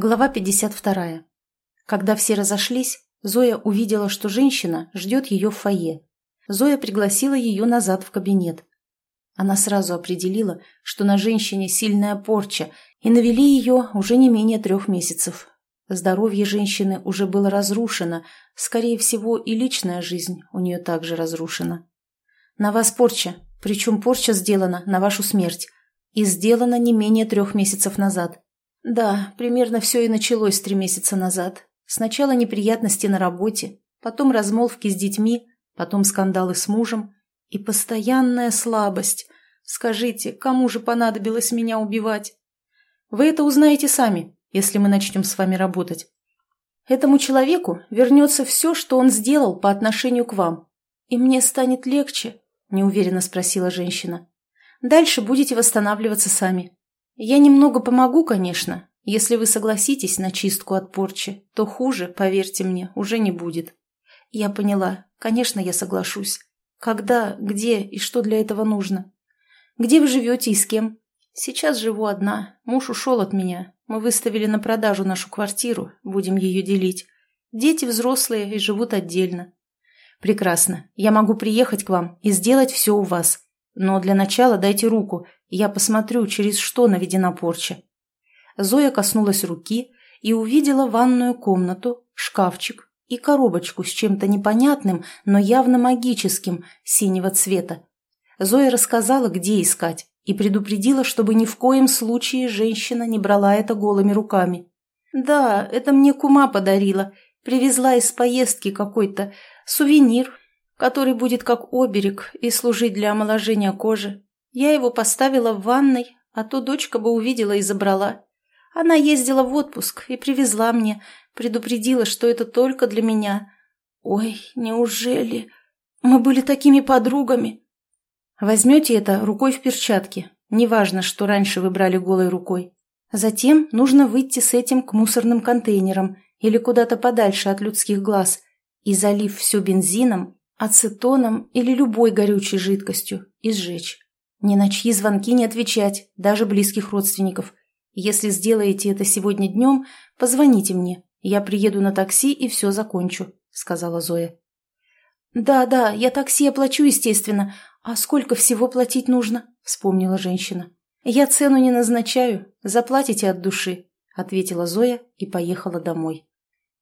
Глава 52. Когда все разошлись, Зоя увидела, что женщина ждет ее в фойе. Зоя пригласила ее назад в кабинет. Она сразу определила, что на женщине сильная порча, и навели ее уже не менее трех месяцев. Здоровье женщины уже было разрушено, скорее всего, и личная жизнь у нее также разрушена. «На вас порча, причем порча сделана на вашу смерть, и сделана не менее трех месяцев назад», да, примерно все и началось три месяца назад. Сначала неприятности на работе, потом размолвки с детьми, потом скандалы с мужем и постоянная слабость. Скажите, кому же понадобилось меня убивать? Вы это узнаете сами, если мы начнем с вами работать. Этому человеку вернется все, что он сделал по отношению к вам. И мне станет легче, неуверенно спросила женщина. Дальше будете восстанавливаться сами. Я немного помогу, конечно. Если вы согласитесь на чистку от порчи, то хуже, поверьте мне, уже не будет. Я поняла. Конечно, я соглашусь. Когда, где и что для этого нужно? Где вы живете и с кем? Сейчас живу одна. Муж ушел от меня. Мы выставили на продажу нашу квартиру, будем ее делить. Дети взрослые и живут отдельно. Прекрасно. Я могу приехать к вам и сделать все у вас. Но для начала дайте руку, я посмотрю, через что наведена порча. Зоя коснулась руки и увидела ванную комнату, шкафчик и коробочку с чем-то непонятным, но явно магическим, синего цвета. Зоя рассказала, где искать, и предупредила, чтобы ни в коем случае женщина не брала это голыми руками. «Да, это мне кума подарила. Привезла из поездки какой-то сувенир, который будет как оберег и служить для омоложения кожи. Я его поставила в ванной, а то дочка бы увидела и забрала. Она ездила в отпуск и привезла мне, предупредила, что это только для меня. Ой, неужели? Мы были такими подругами. Возьмете это рукой в перчатке. Неважно, что раньше вы брали голой рукой. Затем нужно выйти с этим к мусорным контейнерам или куда-то подальше от людских глаз и, залив все бензином, ацетоном или любой горючей жидкостью, и сжечь. Ни на чьи звонки не отвечать, даже близких родственников. Если сделаете это сегодня днем, позвоните мне. Я приеду на такси и все закончу», — сказала Зоя. «Да, да, я такси оплачу, естественно. А сколько всего платить нужно?» — вспомнила женщина. «Я цену не назначаю. Заплатите от души», — ответила Зоя и поехала домой.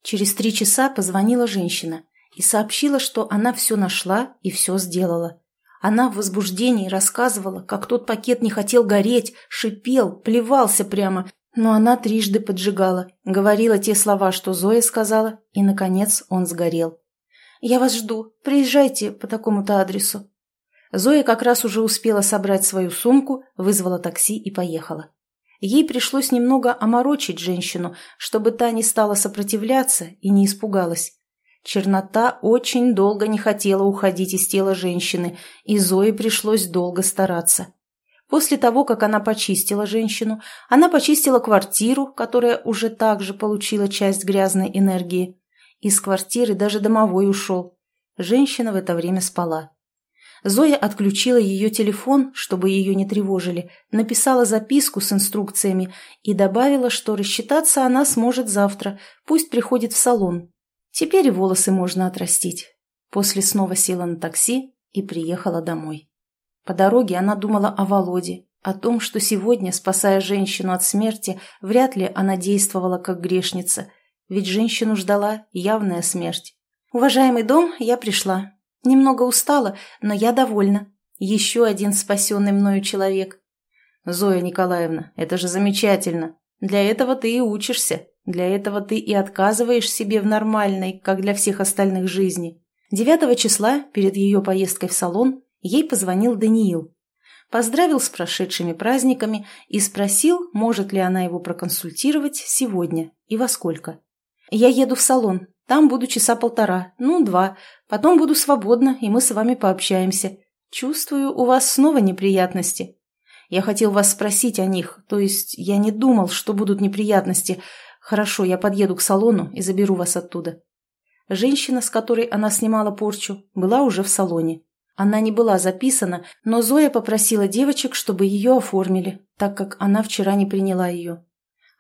Через три часа позвонила женщина и сообщила, что она все нашла и все сделала. Она в возбуждении рассказывала, как тот пакет не хотел гореть, шипел, плевался прямо, но она трижды поджигала, говорила те слова, что Зоя сказала, и, наконец, он сгорел. «Я вас жду. Приезжайте по такому-то адресу». Зоя как раз уже успела собрать свою сумку, вызвала такси и поехала. Ей пришлось немного оморочить женщину, чтобы та не стала сопротивляться и не испугалась. Чернота очень долго не хотела уходить из тела женщины, и Зое пришлось долго стараться. После того, как она почистила женщину, она почистила квартиру, которая уже также получила часть грязной энергии. Из квартиры даже домовой ушел. Женщина в это время спала. Зоя отключила ее телефон, чтобы ее не тревожили, написала записку с инструкциями и добавила, что рассчитаться она сможет завтра, пусть приходит в салон, Теперь волосы можно отрастить. После снова села на такси и приехала домой. По дороге она думала о Володе, о том, что сегодня, спасая женщину от смерти, вряд ли она действовала как грешница, ведь женщину ждала явная смерть. «Уважаемый дом, я пришла. Немного устала, но я довольна. Еще один спасенный мною человек». «Зоя Николаевна, это же замечательно. Для этого ты и учишься», для этого ты и отказываешь себе в нормальной, как для всех остальных, жизни. 9 числа, перед ее поездкой в салон, ей позвонил Даниил. Поздравил с прошедшими праздниками и спросил, может ли она его проконсультировать сегодня и во сколько. «Я еду в салон, там буду часа полтора, ну, два. Потом буду свободна, и мы с вами пообщаемся. Чувствую, у вас снова неприятности. Я хотел вас спросить о них, то есть я не думал, что будут неприятности, «Хорошо, я подъеду к салону и заберу вас оттуда». Женщина, с которой она снимала порчу, была уже в салоне. Она не была записана, но Зоя попросила девочек, чтобы ее оформили, так как она вчера не приняла ее.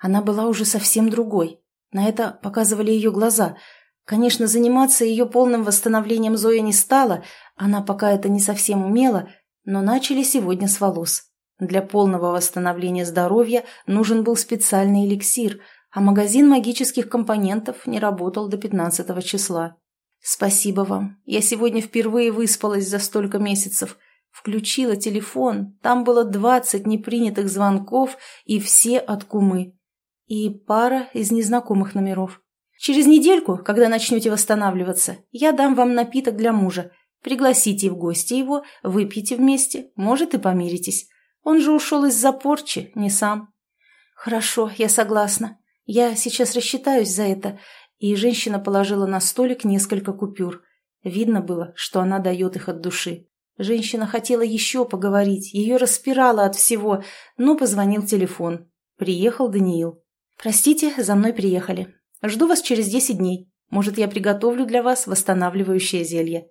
Она была уже совсем другой. На это показывали ее глаза. Конечно, заниматься ее полным восстановлением Зоя не стала, она пока это не совсем умела, но начали сегодня с волос. Для полного восстановления здоровья нужен был специальный эликсир, а магазин магических компонентов не работал до 15 числа. «Спасибо вам. Я сегодня впервые выспалась за столько месяцев. Включила телефон, там было 20 непринятых звонков и все от кумы. И пара из незнакомых номеров. Через недельку, когда начнете восстанавливаться, я дам вам напиток для мужа. Пригласите в гости его, выпьете вместе, может и помиритесь. Он же ушел из-за порчи, не сам. Хорошо, я согласна. Я сейчас рассчитаюсь за это. И женщина положила на столик несколько купюр. Видно было, что она дает их от души. Женщина хотела еще поговорить, ее распирало от всего, но позвонил телефон. Приехал Даниил. «Простите, за мной приехали. Жду вас через десять дней. Может, я приготовлю для вас восстанавливающее зелье».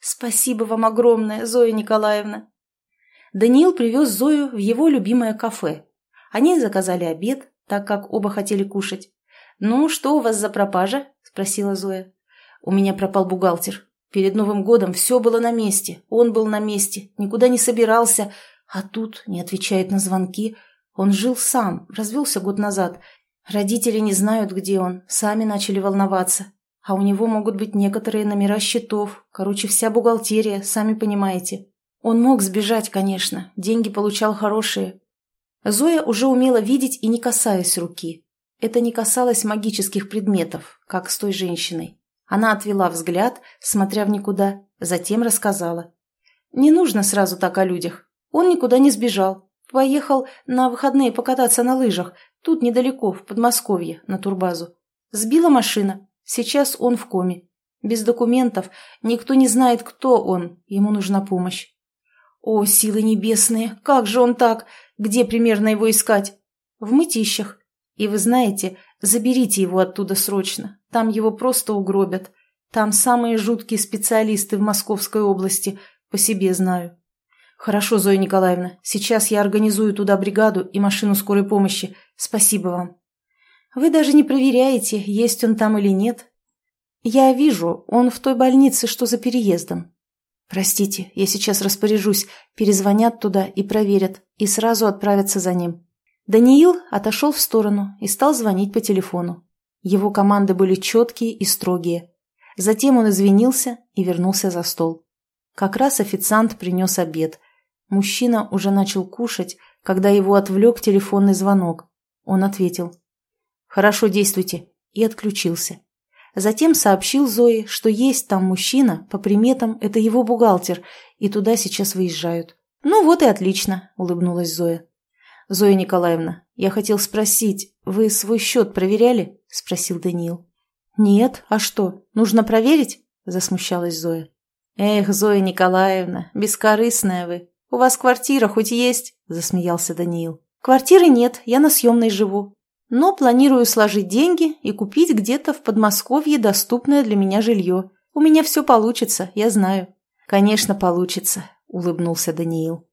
«Спасибо вам огромное, Зоя Николаевна», Даниил привез Зою в его любимое кафе. Они заказали обед, так как оба хотели кушать. «Ну, что у вас за пропажа?» – спросила Зоя. «У меня пропал бухгалтер. Перед Новым годом все было на месте, он был на месте, никуда не собирался, а тут не отвечает на звонки. Он жил сам, развелся год назад. Родители не знают, где он, сами начали волноваться. А у него могут быть некоторые номера счетов, короче, вся бухгалтерия, сами понимаете. Он мог сбежать, конечно, деньги получал хорошие. Зоя уже умела видеть и не касаясь руки. Это не касалось магических предметов, как с той женщиной. Она отвела взгляд, смотря в никуда, затем рассказала. «Не нужно сразу так о людях. Он никуда не сбежал. Поехал на выходные покататься на лыжах, тут недалеко, в Подмосковье, на турбазу. Сбила машина. Сейчас он в коме. Без документов, никто не знает, кто он, ему нужна помощь. О, силы небесные, как же он так? Где примерно его искать? В мытищах. И вы знаете, заберите его оттуда срочно. Там его просто угробят. Там самые жуткие специалисты в Московской области, по себе знаю. Хорошо, Зоя Николаевна, сейчас я организую туда бригаду и машину скорой помощи. Спасибо вам. Вы даже не проверяете, есть он там или нет. Я вижу, он в той больнице, что за переездом. «Простите, я сейчас распоряжусь. Перезвонят туда и проверят, и сразу отправятся за ним». Даниил отошел в сторону и стал звонить по телефону. Его команды были четкие и строгие. Затем он извинился и вернулся за стол. Как раз официант принес обед. Мужчина уже начал кушать, когда его отвлек телефонный звонок. Он ответил «Хорошо, действуйте» и отключился. Затем сообщил Зое, что есть там мужчина, по приметам, это его бухгалтер, и туда сейчас выезжают. «Ну вот и отлично», — улыбнулась Зоя. «Зоя Николаевна, я хотел спросить, вы свой счет проверяли?» — спросил Даниил. «Нет, а что, нужно проверить?» — засмущалась Зоя. «Эх, Зоя Николаевна, бескорыстная вы. У вас квартира хоть есть?» — засмеялся Даниил. «Квартиры нет, я на съемной живу но планирую сложить деньги и купить где-то в Подмосковье доступное для меня жилье. У меня все получится, я знаю». «Конечно, получится», — улыбнулся Даниил.